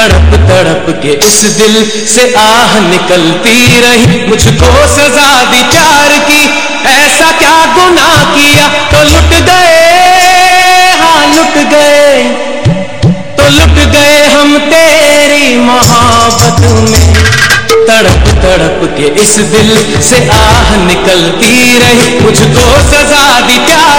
तड़प तड़प के इस दिल से आह निकलती रही। मुझको सजा दी प्यार की, ऐसा क्या गुनाह किया? तो लुट गए हाँ लुट गए। तो लुट गए हम तेरी मोहब्बत में। तड़प तड़प के इस दिल से आह निकलती रही। मुझको सजा दी प्यार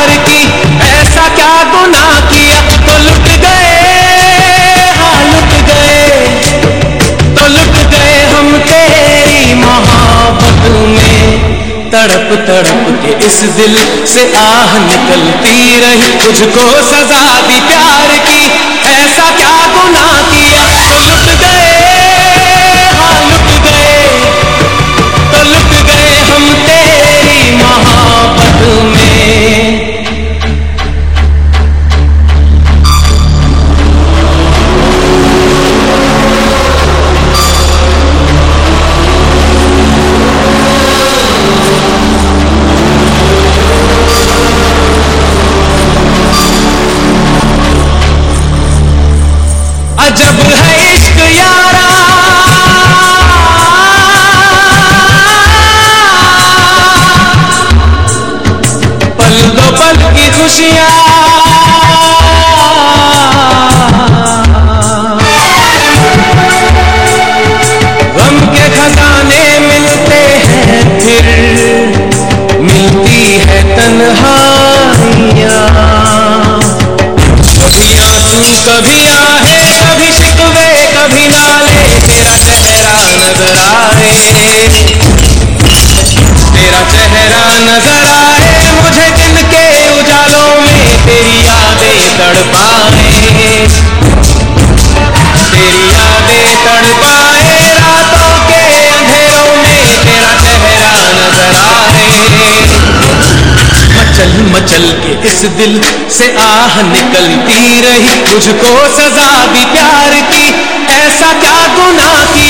तड़प तड़प के इस दिल से आह निकलती रही। तुझको सजा दी प्यार की अजब है इश्क यारा। पल दो पल की खुशियाँ। के मिलते हैं फिर। मिलती है कभी कभी कभी नाले तेरा चेहरा नज़र आए। तेरा चेहरा नज़र आए, मुझे दिन के उजालों में तेरी यादें तड़पाए। तेरी यादें तड़पाए, रातों के अंधेरों में तेरा चेहरा नज़र आए। मचल मचल के इस दिल से आह निकलती रही मुझको सजा दी प्यार की ऐसा क्या गुनाह